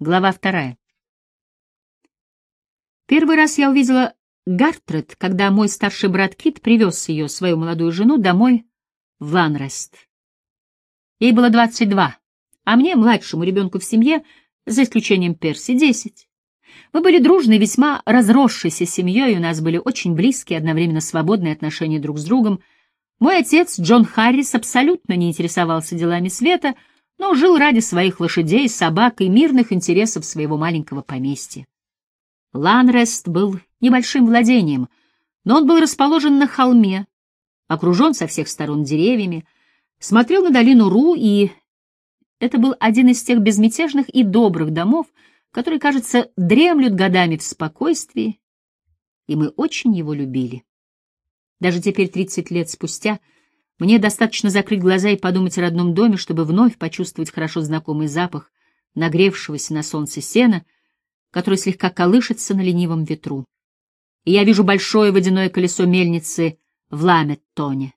Глава вторая. Первый раз я увидела Гартред, когда мой старший брат Кит привез ее, свою молодую жену, домой в Ланрест. Ей было 22, а мне, младшему ребенку в семье, за исключением Перси, 10. Мы были дружной, весьма разросшейся семьей, у нас были очень близкие, одновременно свободные отношения друг с другом. Мой отец, Джон Харрис, абсолютно не интересовался делами света — но жил ради своих лошадей, собак и мирных интересов своего маленького поместья. Ланрест был небольшим владением, но он был расположен на холме, окружен со всех сторон деревьями, смотрел на долину Ру, и это был один из тех безмятежных и добрых домов, которые, кажется, дремлют годами в спокойствии, и мы очень его любили. Даже теперь, тридцать лет спустя, — мне достаточно закрыть глаза и подумать о родном доме, чтобы вновь почувствовать хорошо знакомый запах нагревшегося на солнце сена, который слегка колышется на ленивом ветру. И я вижу большое водяное колесо мельницы в Ламеттоне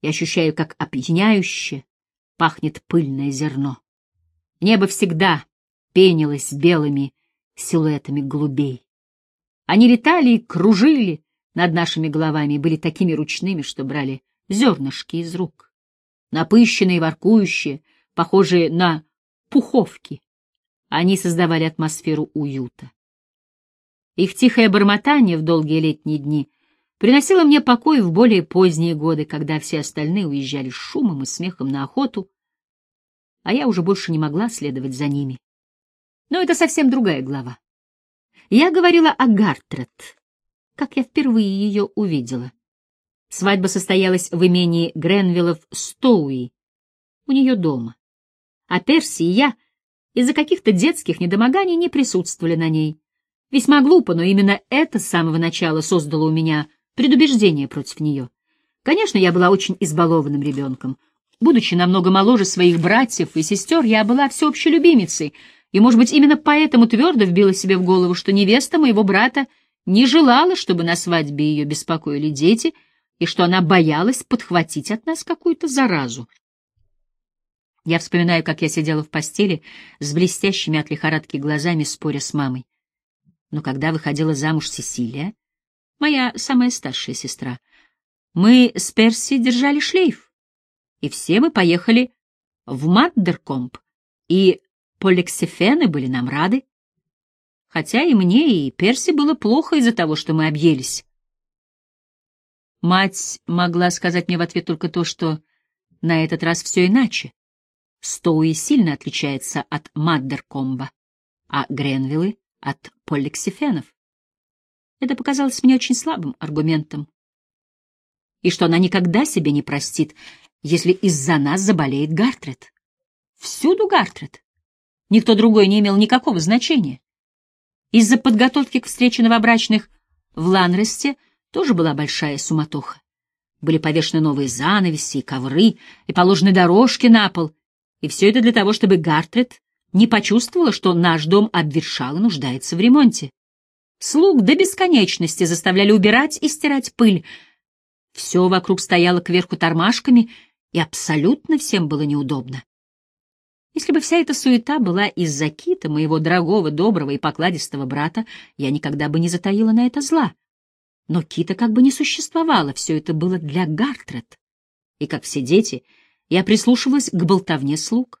и ощущаю, как опьяняюще пахнет пыльное зерно. Небо всегда пенилось белыми силуэтами голубей. Они летали и кружили над нашими головами и были такими ручными, что брали зернышки из рук. Напыщенные, воркующие, похожие на пуховки. Они создавали атмосферу уюта. Их тихое бормотание в долгие летние дни приносило мне покой в более поздние годы, когда все остальные уезжали с шумом и смехом на охоту, а я уже больше не могла следовать за ними. Но это совсем другая глава. Я говорила о Гартрет, как я впервые ее увидела. Свадьба состоялась в имении Гренвиллов Стоуи, у нее дома. А Перси и я из-за каких-то детских недомоганий не присутствовали на ней. Весьма глупо, но именно это с самого начала создало у меня предубеждение против нее. Конечно, я была очень избалованным ребенком. Будучи намного моложе своих братьев и сестер, я была всеобщей любимицей, и, может быть, именно поэтому твердо вбила себе в голову, что невеста моего брата не желала, чтобы на свадьбе ее беспокоили дети — и что она боялась подхватить от нас какую-то заразу. Я вспоминаю, как я сидела в постели с блестящими от лихорадки глазами, споря с мамой. Но когда выходила замуж Сесилия, моя самая старшая сестра, мы с Перси держали шлейф, и все мы поехали в Маддеркомп, и полексифены были нам рады. Хотя и мне, и Перси было плохо из-за того, что мы объелись. Мать могла сказать мне в ответ только то, что на этот раз все иначе. Стоуи сильно отличается от Маддеркомба, а Гренвиллы — от поллексифенов. Это показалось мне очень слабым аргументом. И что она никогда себе не простит, если из-за нас заболеет Гартрет. Всюду Гартрет. Никто другой не имел никакого значения. Из-за подготовки к встрече новобрачных в Ланресте — тоже была большая суматоха. Были повешены новые занавеси и ковры, и положены дорожки на пол, и все это для того, чтобы Гартрет не почувствовала, что наш дом обветшал и нуждается в ремонте. Слуг до бесконечности заставляли убирать и стирать пыль. Все вокруг стояло кверху тормашками, и абсолютно всем было неудобно. Если бы вся эта суета была из-за кита, моего дорогого, доброго и покладистого брата, я никогда бы не затаила на это зла. Но Кита как бы не существовало, все это было для Гартрет. И, как все дети, я прислушивалась к болтовне слуг.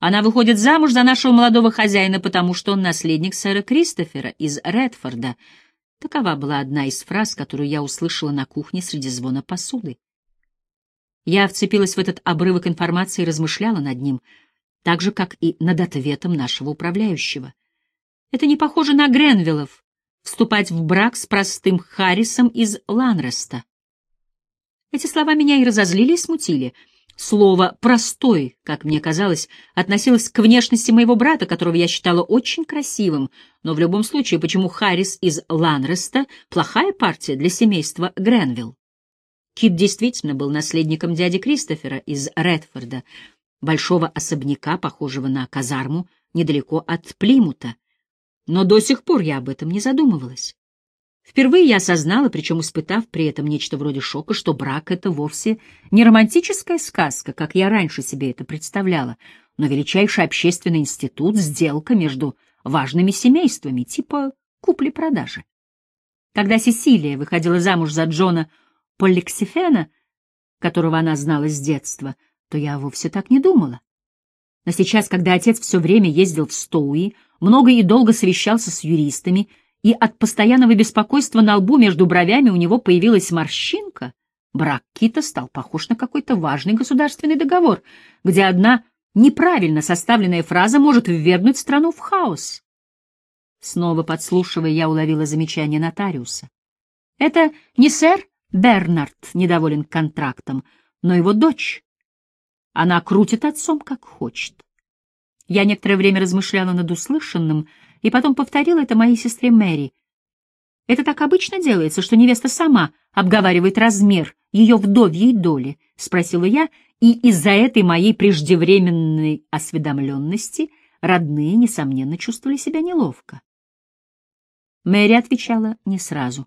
Она выходит замуж за нашего молодого хозяина, потому что он наследник сэра Кристофера из Редфорда. Такова была одна из фраз, которую я услышала на кухне среди звона посуды. Я вцепилась в этот обрывок информации и размышляла над ним, так же, как и над ответом нашего управляющего. Это не похоже на Гренвиллов, вступать в брак с простым Харрисом из Ланреста. Эти слова меня и разозлили, и смутили. Слово «простой», как мне казалось, относилось к внешности моего брата, которого я считала очень красивым, но в любом случае, почему Харрис из Ланреста — плохая партия для семейства Гренвилл? Кит действительно был наследником дяди Кристофера из Редфорда, большого особняка, похожего на казарму, недалеко от Плимута, но до сих пор я об этом не задумывалась. Впервые я осознала, причем испытав при этом нечто вроде шока, что брак — это вовсе не романтическая сказка, как я раньше себе это представляла, но величайший общественный институт — сделка между важными семействами, типа купли-продажи. Когда Сесилия выходила замуж за Джона Поллексифена, которого она знала с детства, то я вовсе так не думала. Но сейчас, когда отец все время ездил в Стоуи, много и долго совещался с юристами, и от постоянного беспокойства на лбу между бровями у него появилась морщинка, брак Кита стал похож на какой-то важный государственный договор, где одна неправильно составленная фраза может ввергнуть страну в хаос. Снова подслушивая, я уловила замечание нотариуса. Это не сэр Бернард недоволен контрактом, но его дочь. Она крутит отцом, как хочет. Я некоторое время размышляла над услышанным и потом повторила это моей сестре Мэри. Это так обычно делается, что невеста сама обговаривает размер ее вдовьей доли, — спросила я, и из-за этой моей преждевременной осведомленности родные, несомненно, чувствовали себя неловко. Мэри отвечала не сразу.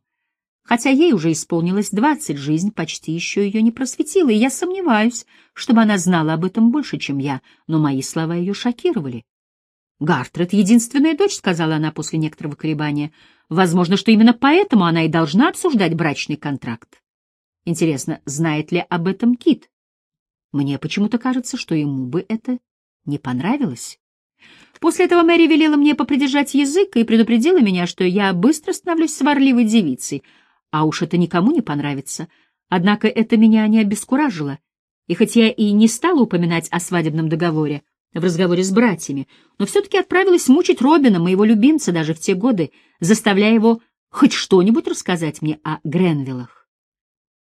Хотя ей уже исполнилось двадцать, жизнь почти еще ее не просветила, и я сомневаюсь, чтобы она знала об этом больше, чем я, но мои слова ее шокировали. «Гартред — единственная дочь», — сказала она после некоторого колебания. «Возможно, что именно поэтому она и должна обсуждать брачный контракт. Интересно, знает ли об этом Кит? Мне почему-то кажется, что ему бы это не понравилось». После этого Мэри велела мне попридержать язык и предупредила меня, что я быстро становлюсь сварливой девицей, а уж это никому не понравится. Однако это меня не обескуражило, и хоть я и не стала упоминать о свадебном договоре в разговоре с братьями, но все-таки отправилась мучить Робина, моего любимца, даже в те годы, заставляя его хоть что-нибудь рассказать мне о Гренвиллах.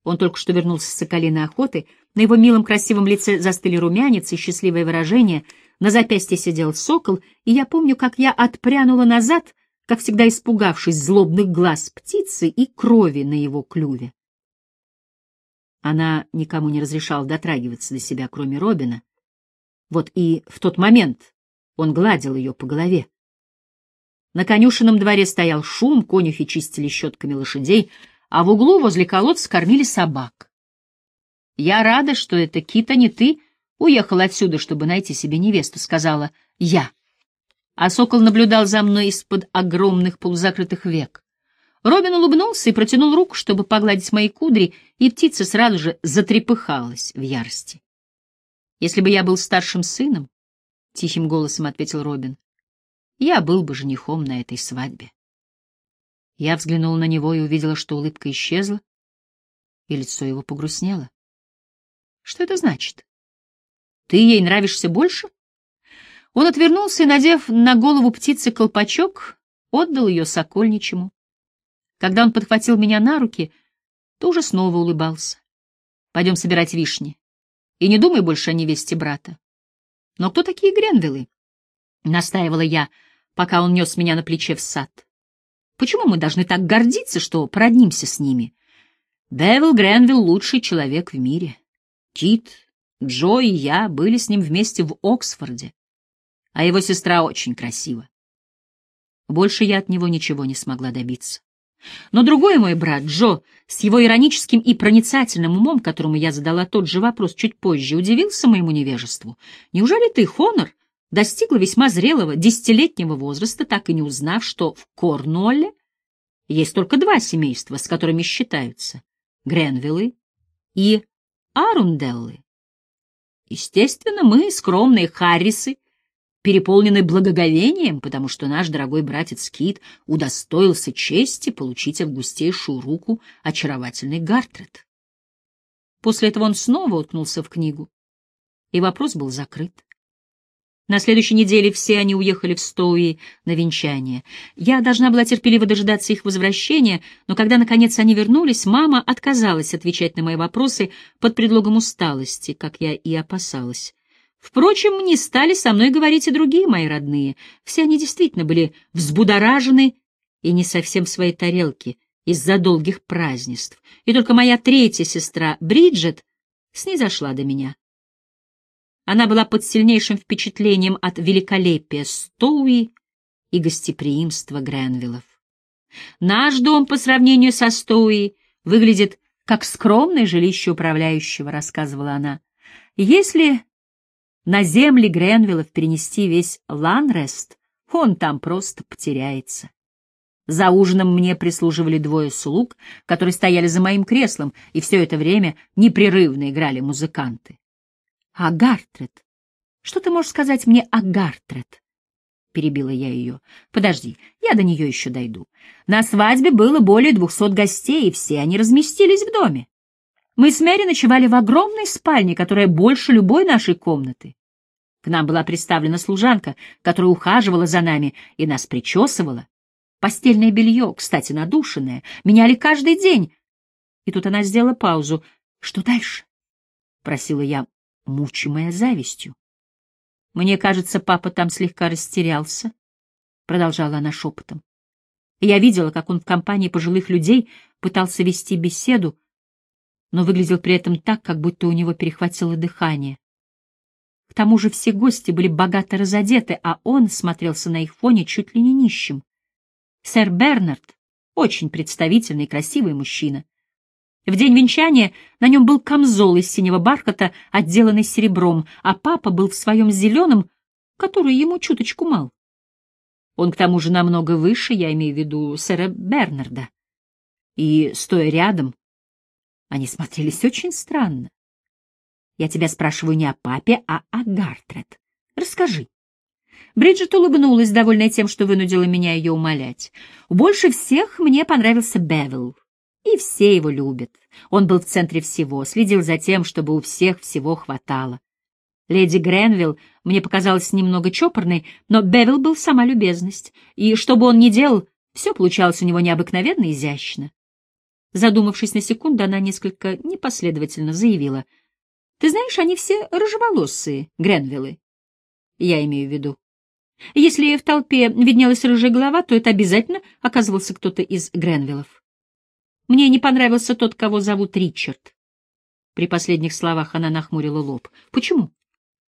Он только что вернулся с соколиной охоты, на его милом красивом лице застыли румянец и счастливое выражение — на запястье сидел сокол, и я помню, как я отпрянула назад, как всегда испугавшись злобных глаз птицы и крови на его клюве. Она никому не разрешала дотрагиваться до себя, кроме Робина. Вот и в тот момент он гладил ее по голове. На конюшенном дворе стоял шум, конюхи чистили щетками лошадей, а в углу возле колодца кормили собак. «Я рада, что это Кита не ты», Уехал отсюда, чтобы найти себе невесту, сказала я. А сокол наблюдал за мной из-под огромных полузакрытых век. Робин улыбнулся и протянул руку, чтобы погладить мои кудри, и птица сразу же затрепыхалась в ярости. «Если бы я был старшим сыном, — тихим голосом ответил Робин, — я был бы женихом на этой свадьбе». Я взглянула на него и увидела, что улыбка исчезла, и лицо его погрустнело. «Что это значит?» Ты ей нравишься больше? Он отвернулся и, надев на голову птицы колпачок, отдал ее сокольничему. Когда он подхватил меня на руки, то уже снова улыбался. Пойдем собирать вишни. И не думай больше о невесте брата. Но кто такие Гренвиллы? Настаивала я, пока он нес меня на плече в сад. Почему мы должны так гордиться, что породнимся с ними? Бевил Гренвилл — лучший человек в мире. Кит Джо и я были с ним вместе в Оксфорде, а его сестра очень красива. Больше я от него ничего не смогла добиться. Но другой мой брат, Джо, с его ироническим и проницательным умом, которому я задала тот же вопрос чуть позже, удивился моему невежеству. Неужели ты, Хонор, достигла весьма зрелого десятилетнего возраста, так и не узнав, что в Корнуолле есть только два семейства, с которыми считаются — Гренвиллы и Арунделлы? Естественно, мы, скромные Харрисы, переполнены благоговением, потому что наш дорогой братец Кит удостоился чести получить августейшую руку очаровательный Гартрет. После этого он снова уткнулся в книгу, и вопрос был закрыт. На следующей неделе все они уехали в Стоуи на венчание. Я должна была терпеливо дожидаться их возвращения, но когда, наконец, они вернулись, мама отказалась отвечать на мои вопросы под предлогом усталости, как я и опасалась. Впрочем, не стали со мной говорить и другие мои родные. Все они действительно были взбудоражены и не совсем в своей тарелке из-за долгих празднеств. И только моя третья сестра, Бриджит, снизошла до меня. Она была под сильнейшим впечатлением от великолепия Стоуи и гостеприимства Гренвиллов. Наш дом по сравнению со Стоуи выглядит как скромное жилище управляющего, рассказывала она. Если на земли Гренвиллов перенести весь Ланрест, он там просто потеряется. За ужином мне прислуживали двое слуг, которые стояли за моим креслом, и все это время непрерывно играли музыканты. А Гартрет? Что ты можешь сказать мне о Гартрет? Перебила я ее. Подожди, я до нее еще дойду. На свадьбе было более двухсот гостей, и все они разместились в доме. Мы с Мэри ночевали в огромной спальне, которая больше любой нашей комнаты. К нам была представлена служанка, которая ухаживала за нами и нас причесывала. Постельное белье, кстати, надушенное, меняли каждый день. И тут она сделала паузу. «Что дальше?» — просила я, мучимая завистью. «Мне кажется, папа там слегка растерялся», — продолжала она шепотом. Я видела, как он в компании пожилых людей пытался вести беседу, но выглядел при этом так, как будто у него перехватило дыхание. К тому же все гости были богато разодеты, а он смотрелся на их фоне чуть ли не нищим. Сэр Бернард — очень представительный и красивый мужчина. В день венчания на нем был камзол из синего бархата, отделанный серебром, а папа был в своем зеленом, который ему чуточку мал. Он к тому же намного выше, я имею в виду сэра Бернарда. И, стоя рядом, они смотрелись очень странно. Я тебя спрашиваю не о папе, а о Гартрет. Расскажи. Бриджит улыбнулась, довольная тем, что вынудила меня ее умолять. Больше всех мне понравился Бевил. И все его любят. Он был в центре всего, следил за тем, чтобы у всех всего хватало. Леди Гренвилл мне показалась немного чопорной, но Бевил был сама любезность, и что бы он ни делал, все получалось у него необыкновенно изящно. Задумавшись на секунду, она несколько непоследовательно заявила. — Ты знаешь, они все рыжеволосые, Гренвиллы. Я имею в виду. Если в толпе виднелась рыжая голова, то это обязательно оказывался кто-то из Гренвиллов. Мне не понравился тот, кого зовут Ричард. При последних словах она нахмурила лоб. — Почему?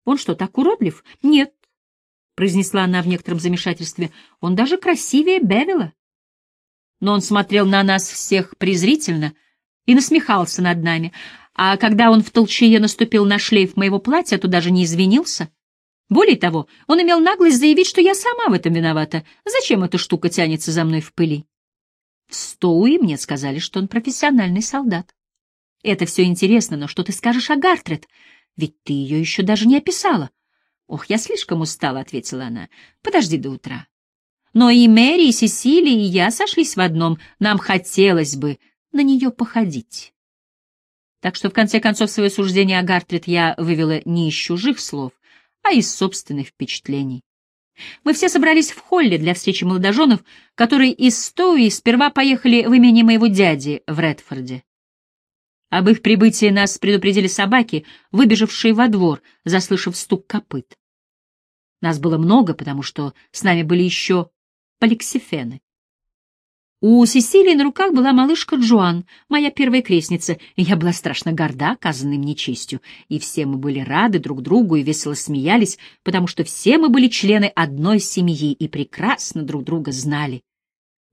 Он что, так уродлив? — Нет, — произнесла она в некотором замешательстве. — Он даже красивее Бевила но он смотрел на нас всех презрительно и насмехался над нами, а когда он в толчее наступил на шлейф моего платья, то даже не извинился. Более того, он имел наглость заявить, что я сама в этом виновата. Зачем эта штука тянется за мной в пыли? В Стоуи мне сказали, что он профессиональный солдат. Это все интересно, но что ты скажешь о Гартрет? Ведь ты ее еще даже не описала. Ох, я слишком устала, — ответила она. Подожди до утра. Но и Мэри, и Сесилия, и я сошлись в одном. Нам хотелось бы на нее походить. Так что, в конце концов, свое суждение о Гартрид я вывела не из чужих слов, а из собственных впечатлений. Мы все собрались в холле для встречи молодоженов, которые из Стоуи сперва поехали в имение моего дяди в Редфорде. Об их прибытии нас предупредили собаки, выбежавшие во двор, заслышав стук копыт. Нас было много, потому что с нами были еще Поликсифены. У Сесилии на руках была малышка Джоан, моя первая крестница, я была страшно горда оказанной мне честью, и все мы были рады друг другу и весело смеялись, потому что все мы были члены одной семьи и прекрасно друг друга знали.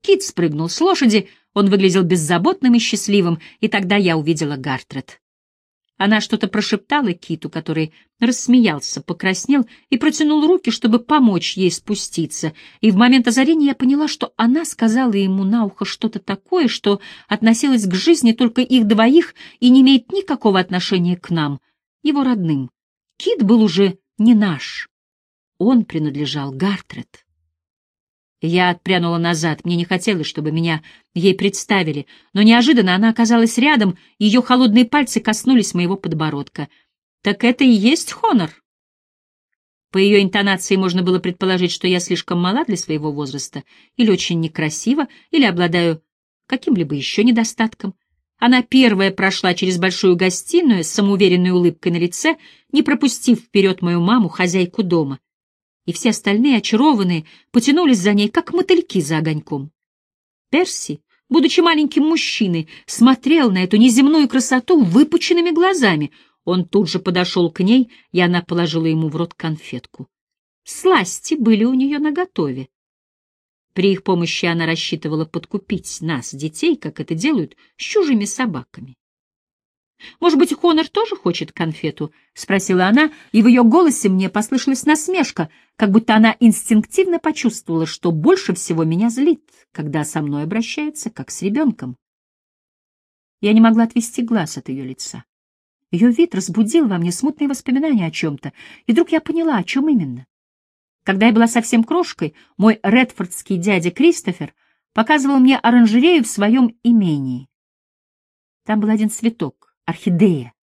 Кит спрыгнул с лошади, он выглядел беззаботным и счастливым, и тогда я увидела Гартрет. Она что-то прошептала Киту, который рассмеялся, покраснел и протянул руки, чтобы помочь ей спуститься. И в момент озарения я поняла, что она сказала ему на ухо что-то такое, что относилось к жизни только их двоих и не имеет никакого отношения к нам, его родным. Кит был уже не наш. Он принадлежал Гартрет. Я отпрянула назад, мне не хотелось, чтобы меня ей представили, но неожиданно она оказалась рядом, ее холодные пальцы коснулись моего подбородка. «Так это и есть Хонор?» По ее интонации можно было предположить, что я слишком мала для своего возраста, или очень некрасива, или обладаю каким-либо еще недостатком. Она первая прошла через большую гостиную с самоуверенной улыбкой на лице, не пропустив вперед мою маму, хозяйку дома — и все остальные, очарованные, потянулись за ней, как мотыльки за огоньком. Перси, будучи маленьким мужчиной, смотрел на эту неземную красоту выпученными глазами. Он тут же подошел к ней, и она положила ему в рот конфетку. Сласти были у нее наготове. При их помощи она рассчитывала подкупить нас, детей, как это делают с чужими собаками. Может быть, Хонор тоже хочет конфету? — спросила она, и в ее голосе мне послышалась насмешка, как будто она инстинктивно почувствовала, что больше всего меня злит, когда со мной обращается, как с ребенком. Я не могла отвести глаз от ее лица. Ее вид разбудил во мне смутные воспоминания о чем-то, и вдруг я поняла, о чем именно. Когда я была совсем крошкой, мой редфордский дядя Кристофер показывал мне оранжерею в своем имении. Там был один цветок, орхидея,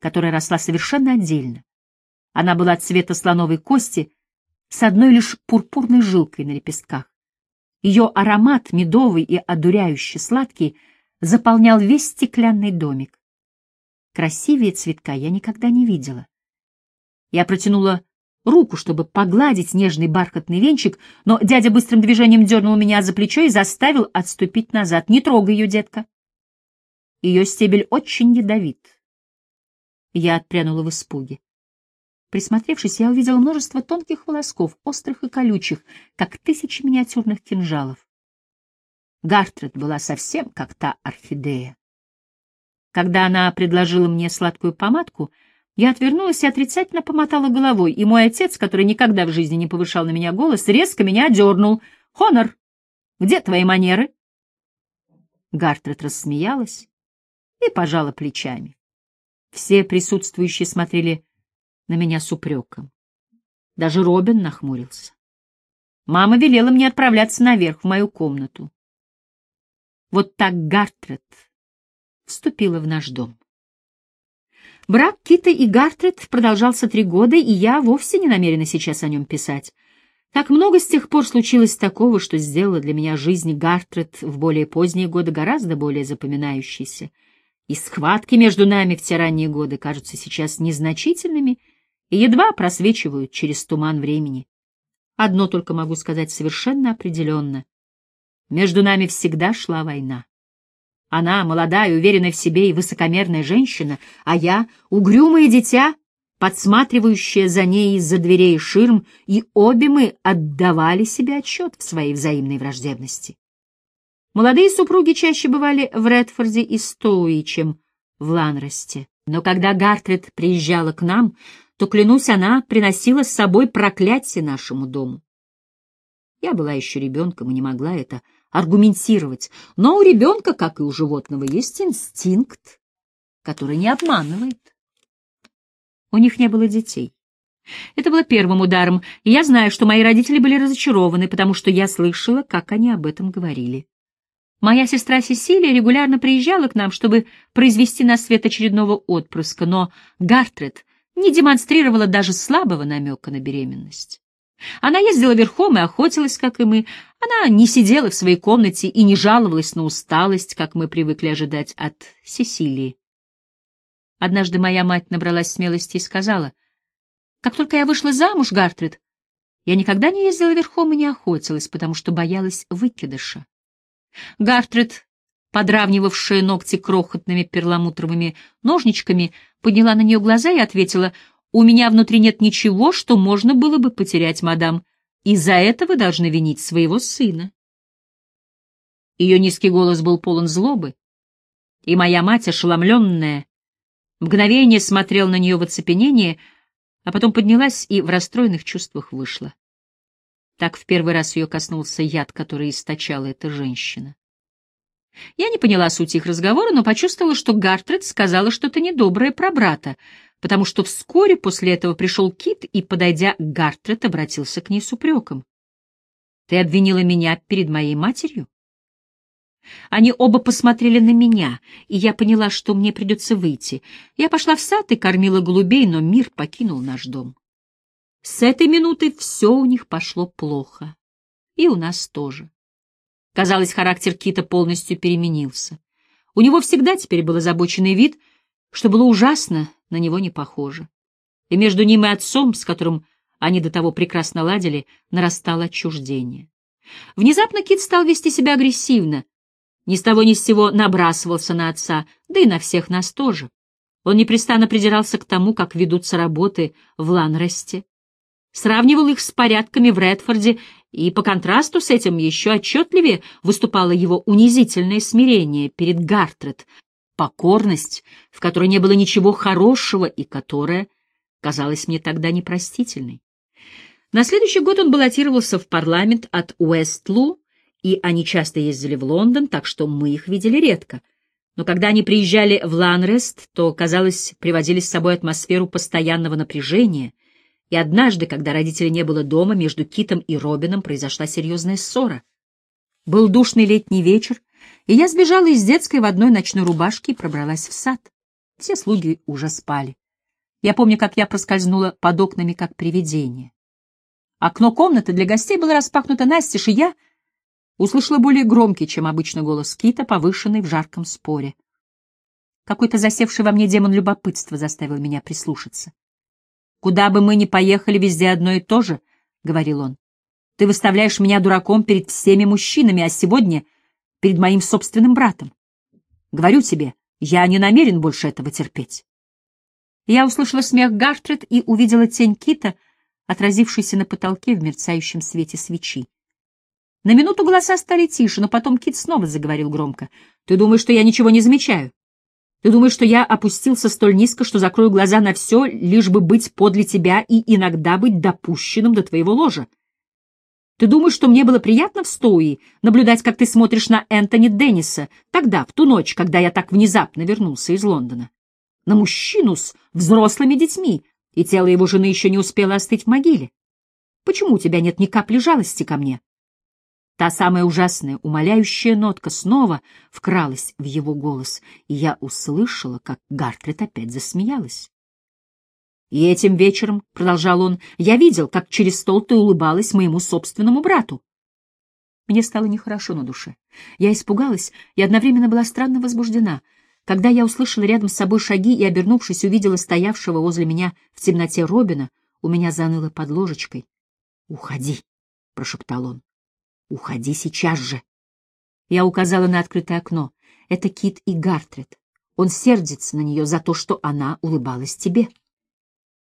которая росла совершенно отдельно. Она была цвета слоновой кости с одной лишь пурпурной жилкой на лепестках. Ее аромат, медовый и одуряющий сладкий, заполнял весь стеклянный домик. Красивее цветка я никогда не видела. Я протянула руку, чтобы погладить нежный бархатный венчик, но дядя быстрым движением дернул меня за плечо и заставил отступить назад. «Не трогай ее, детка!» Ее стебель очень ядовит. Я отпрянула в испуге. Присмотревшись, я увидела множество тонких волосков, острых и колючих, как тысячи миниатюрных кинжалов. Гартред была совсем как та орхидея. Когда она предложила мне сладкую помадку, я отвернулась и отрицательно помотала головой, и мой отец, который никогда в жизни не повышал на меня голос, резко меня одернул. «Хонор, где твои манеры?» Гартред рассмеялась и пожала плечами. Все присутствующие смотрели на меня с упреком. Даже Робин нахмурился. Мама велела мне отправляться наверх в мою комнату. Вот так Гартрет вступила в наш дом. Брак Кита и Гартрет продолжался три года, и я вовсе не намерена сейчас о нем писать. Так много с тех пор случилось такого, что сделало для меня жизнь Гартрет в более поздние годы гораздо более запоминающейся — и схватки между нами в те ранние годы кажутся сейчас незначительными и едва просвечивают через туман времени. Одно только могу сказать совершенно определенно. Между нами всегда шла война. Она, молодая, уверенная в себе и высокомерная женщина, а я — угрюмое дитя, подсматривающее за ней из-за дверей ширм, и обе мы отдавали себе отчет в своей взаимной враждебности. Молодые супруги чаще бывали в Редфорде и Стоуи, чем в Ланросте. Но когда Гартрид приезжала к нам, то, клянусь, она приносила с собой проклятие нашему дому. Я была еще ребенком и не могла это аргументировать, но у ребенка, как и у животного, есть инстинкт, который не обманывает. У них не было детей. Это было первым ударом, и я знаю, что мои родители были разочарованы, потому что я слышала, как они об этом говорили. Моя сестра Сесилия регулярно приезжала к нам, чтобы произвести на свет очередного отпрыска, но Гартред не демонстрировала даже слабого намека на беременность. Она ездила верхом и охотилась, как и мы. Она не сидела в своей комнате и не жаловалась на усталость, как мы привыкли ожидать от Сесилии. Однажды моя мать набралась смелости и сказала, «Как только я вышла замуж, Гартрид, я никогда не ездила верхом и не охотилась, потому что боялась выкидыша. Гартрид, подравнивавшая ногти крохотными перламутровыми ножничками, подняла на нее глаза и ответила, «У меня внутри нет ничего, что можно было бы потерять, мадам, и за это вы должны винить своего сына». Ее низкий голос был полон злобы, и моя мать, ошеломленная, мгновение смотрела на нее в оцепенении, а потом поднялась и в расстроенных чувствах вышла. Так в первый раз ее коснулся яд, который источала эта женщина. Я не поняла суть их разговора, но почувствовала, что Гартред сказала что-то недоброе про брата, потому что вскоре после этого пришел Кит и, подойдя Гартред, обратился к ней с упреком. «Ты обвинила меня перед моей матерью?» Они оба посмотрели на меня, и я поняла, что мне придется выйти. Я пошла в сад и кормила голубей, но мир покинул наш дом. С этой минуты все у них пошло плохо. И у нас тоже. Казалось, характер Кита полностью переменился. У него всегда теперь был озабоченный вид, что было ужасно на него не похоже. И между ним и отцом, с которым они до того прекрасно ладили, нарастало отчуждение. Внезапно Кит стал вести себя агрессивно, ни с того ни с сего набрасывался на отца, да и на всех нас тоже. Он непрестанно придирался к тому, как ведутся работы в Ланресте, сравнивал их с порядками в Редфорде, и по контрасту с этим еще отчетливее выступало его унизительное смирение перед Гартрет, покорность, в которой не было ничего хорошего и которая казалась мне тогда непростительной. На следующий год он баллотировался в парламент от Уэстлу, и они часто ездили в Лондон, так что мы их видели редко. Но когда они приезжали в Ланрест, то, казалось, приводили с собой атмосферу постоянного напряжения, и однажды, когда родителей не было дома, между Китом и Робином произошла серьезная ссора. Был душный летний вечер, и я сбежала из детской в одной ночной рубашке и пробралась в сад. Все слуги уже спали. Я помню, как я проскользнула под окнами, как привидение. Окно комнаты для гостей было распахнуто настежь, и я услышала более громкий, чем обычно, голос Кита, повышенный в жарком споре. Какой-то засевший во мне демон любопытства заставил меня прислушаться. «Куда бы мы ни поехали, везде одно и то же», — говорил он. «Ты выставляешь меня дураком перед всеми мужчинами, а сегодня перед моим собственным братом. Говорю тебе, я не намерен больше этого терпеть». Я услышала смех Гартред и увидела тень Кита — отразившийся на потолке в мерцающем свете свечи. На минуту голоса стали тише, но потом Кит снова заговорил громко. «Ты думаешь, что я ничего не замечаю? Ты думаешь, что я опустился столь низко, что закрою глаза на все, лишь бы быть подле тебя и иногда быть допущенным до твоего ложа? Ты думаешь, что мне было приятно в Стоуи наблюдать, как ты смотришь на Энтони Денниса, тогда, в ту ночь, когда я так внезапно вернулся из Лондона? На мужчину с взрослыми детьми, и тело его жены еще не успело остыть в могиле. Почему у тебя нет ни капли жалости ко мне? Та самая ужасная, умоляющая нотка снова вкралась в его голос, и я услышала, как Гартрет опять засмеялась. И этим вечером, — продолжал он, — я видел, как через стол ты улыбалась моему собственному брату. Мне стало нехорошо на душе. Я испугалась и одновременно была странно возбуждена — когда я услышала рядом с собой шаги и, обернувшись, увидела стоявшего возле меня в темноте Робина, у меня заныло под ложечкой. «Уходи», — прошептал он. «Уходи сейчас же». Я указала на открытое окно. Это Кит и Гартрет. Он сердится на нее за то, что она улыбалась тебе.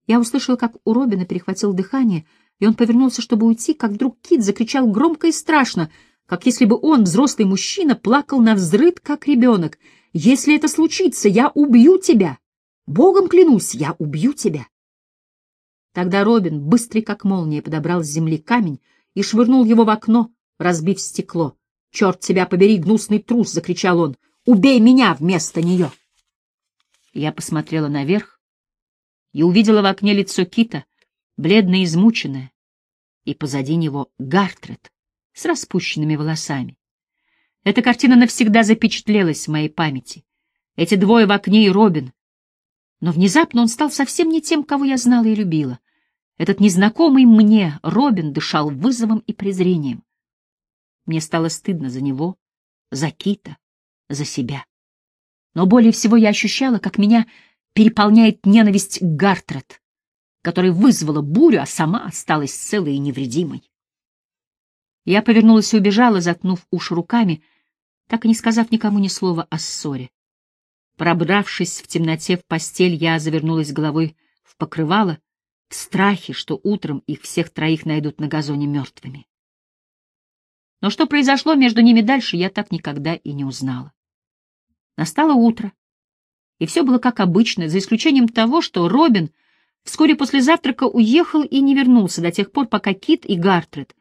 Я услышала, как у Робина перехватил дыхание, и он повернулся, чтобы уйти, как вдруг Кит закричал громко и страшно, как если бы он, взрослый мужчина, плакал на взрыд, как ребенок — если это случится, я убью тебя. Богом клянусь, я убью тебя. Тогда Робин, быстрый как молния, подобрал с земли камень и швырнул его в окно, разбив стекло. «Черт тебя побери, гнусный трус!» — закричал он. «Убей меня вместо нее!» Я посмотрела наверх и увидела в окне лицо Кита, бледное и измученное, и позади него Гартрет с распущенными волосами. Эта картина навсегда запечатлелась в моей памяти. Эти двое в окне и Робин. Но внезапно он стал совсем не тем, кого я знала и любила. Этот незнакомый мне Робин дышал вызовом и презрением. Мне стало стыдно за него, за Кита, за себя. Но более всего я ощущала, как меня переполняет ненависть к Гартрет, которая вызвала бурю, а сама осталась целой и невредимой. Я повернулась и убежала, заткнув уши руками, так и не сказав никому ни слова о ссоре. Пробравшись в темноте в постель, я завернулась головой в покрывало, в страхе, что утром их всех троих найдут на газоне мертвыми. Но что произошло между ними дальше, я так никогда и не узнала. Настало утро, и все было как обычно, за исключением того, что Робин вскоре после завтрака уехал и не вернулся до тех пор, пока Кит и Гартред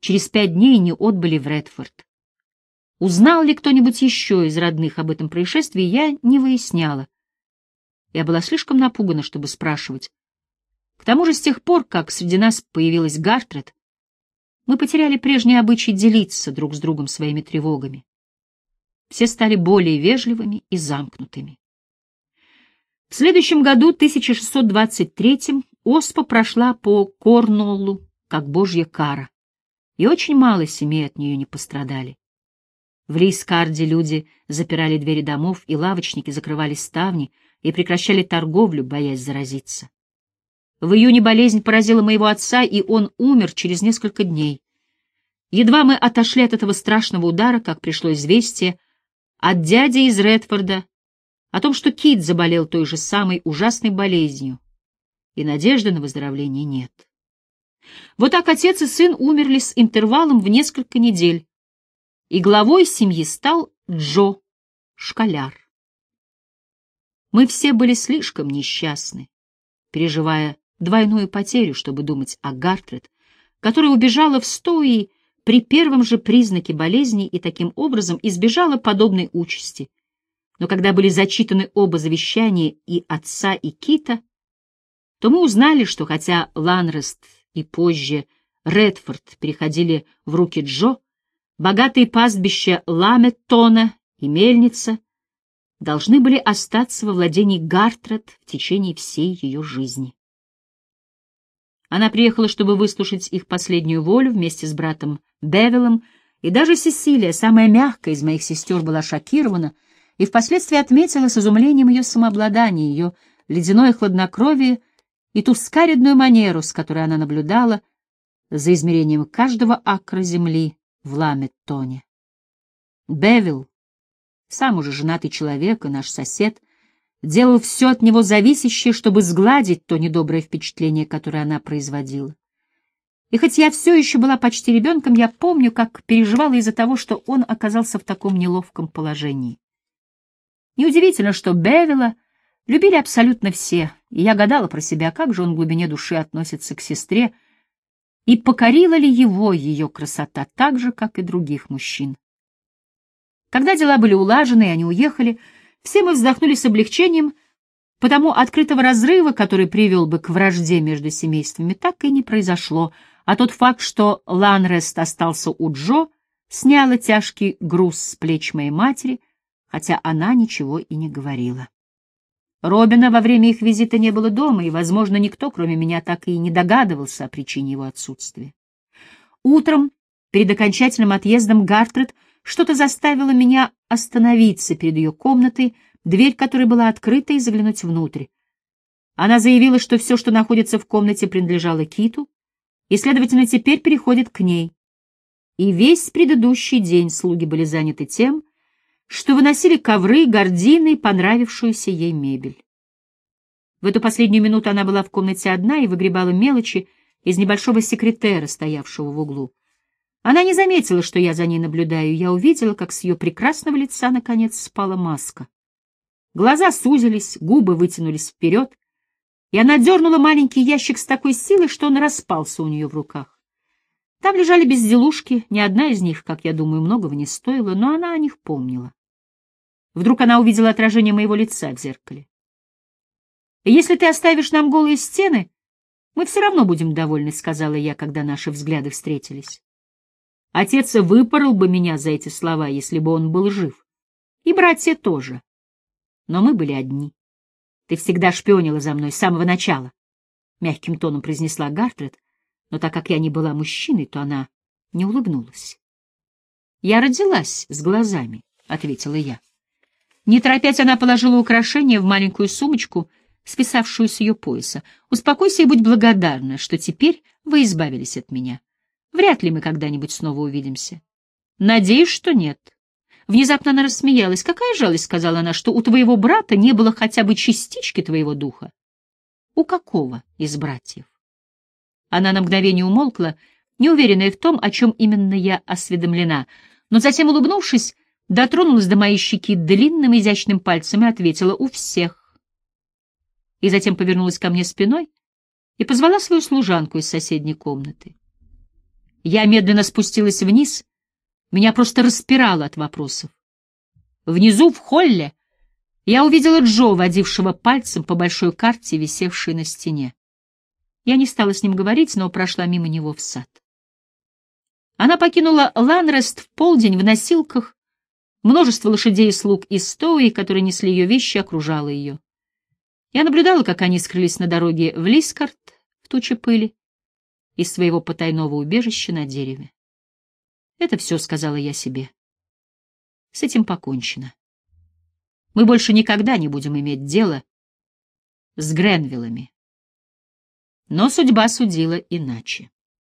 через пять дней не отбыли в Редфорд. Узнал ли кто-нибудь еще из родных об этом происшествии, я не выясняла. Я была слишком напугана, чтобы спрашивать. К тому же с тех пор, как среди нас появилась Гартред, мы потеряли прежний обычай делиться друг с другом своими тревогами. Все стали более вежливыми и замкнутыми. В следующем году, 1623 оспа прошла по Корноллу, как божья кара и очень мало семей от нее не пострадали. В Лейскарде люди запирали двери домов, и лавочники закрывали ставни и прекращали торговлю, боясь заразиться. В июне болезнь поразила моего отца, и он умер через несколько дней. Едва мы отошли от этого страшного удара, как пришло известие от дяди из Редфорда о том, что Кит заболел той же самой ужасной болезнью, и надежды на выздоровление нет. Вот так отец и сын умерли с интервалом в несколько недель, и главой семьи стал Джо, школяр. Мы все были слишком несчастны, переживая двойную потерю, чтобы думать о Гартред, которая убежала в Стоуи при первом же признаке болезни и таким образом избежала подобной участи. Но когда были зачитаны оба завещания и отца, и Кита, то мы узнали, что хотя Ланрест и позже Редфорд переходили в руки Джо, богатые пастбища Ламеттона и Мельница должны были остаться во владении Гартред в течение всей ее жизни. Она приехала, чтобы выслушать их последнюю волю вместе с братом Бевилом, и даже Сесилия, самая мягкая из моих сестер, была шокирована и впоследствии отметила с изумлением ее самообладание, ее ледяное хладнокровие и ту скаридную манеру, с которой она наблюдала за измерением каждого акра земли в Ламеттоне. Бевил, сам уже женатый человек и наш сосед, делал все от него зависящее, чтобы сгладить то недоброе впечатление, которое она производила. И хоть я все еще была почти ребенком, я помню, как переживала из-за того, что он оказался в таком неловком положении. Неудивительно, что Бевила любили абсолютно все, и я гадала про себя, как же он в глубине души относится к сестре, и покорила ли его ее красота так же, как и других мужчин. Когда дела были улажены, и они уехали, все мы вздохнули с облегчением, потому открытого разрыва, который привел бы к вражде между семействами, так и не произошло, а тот факт, что Ланрест остался у Джо, сняла тяжкий груз с плеч моей матери, хотя она ничего и не говорила. Робина во время их визита не было дома, и, возможно, никто, кроме меня, так и не догадывался о причине его отсутствия. Утром, перед окончательным отъездом, Гартред что-то заставило меня остановиться перед ее комнатой, дверь которой была открыта, и заглянуть внутрь. Она заявила, что все, что находится в комнате, принадлежало Киту, и, следовательно, теперь переходит к ней. И весь предыдущий день слуги были заняты тем, что выносили ковры, гардины, понравившуюся ей мебель. В эту последнюю минуту она была в комнате одна и выгребала мелочи из небольшого секретера, стоявшего в углу. Она не заметила, что я за ней наблюдаю, я увидела, как с ее прекрасного лица наконец спала маска. Глаза сузились, губы вытянулись вперед, и она дернула маленький ящик с такой силой, что он распался у нее в руках. Там лежали безделушки, ни одна из них, как я думаю, многого не стоила, но она о них помнила. Вдруг она увидела отражение моего лица в зеркале. «Если ты оставишь нам голые стены, мы все равно будем довольны», — сказала я, когда наши взгляды встретились. Отец выпорол бы меня за эти слова, если бы он был жив. И братья тоже. Но мы были одни. Ты всегда шпионила за мной с самого начала, — мягким тоном произнесла Гартред, но так как я не была мужчиной, то она не улыбнулась. «Я родилась с глазами», — ответила я. Не торопясь, она положила украшение в маленькую сумочку, списавшую с ее пояса. «Успокойся и будь благодарна, что теперь вы избавились от меня. Вряд ли мы когда-нибудь снова увидимся». «Надеюсь, что нет». Внезапно она рассмеялась. «Какая жалость», — сказала она, — «что у твоего брата не было хотя бы частички твоего духа». «У какого из братьев?» Она на мгновение умолкла, неуверенная в том, о чем именно я осведомлена, но затем, улыбнувшись, дотронулась до моей щеки длинным изящным пальцем и ответила «У всех». И затем повернулась ко мне спиной и позвала свою служанку из соседней комнаты. Я медленно спустилась вниз, меня просто распирало от вопросов. Внизу, в холле, я увидела Джо, водившего пальцем по большой карте, висевшей на стене. Я не стала с ним говорить, но прошла мимо него в сад. Она покинула Ланрест в полдень в носилках. Множество лошадей и слуг из Стоуи, которые несли ее вещи, окружало ее. Я наблюдала, как они скрылись на дороге в Лискарт в туче пыли из своего потайного убежища на дереве. Это все, сказала я себе. С этим покончено. Мы больше никогда не будем иметь дело с Гренвиллами. Но судьба судила иначе.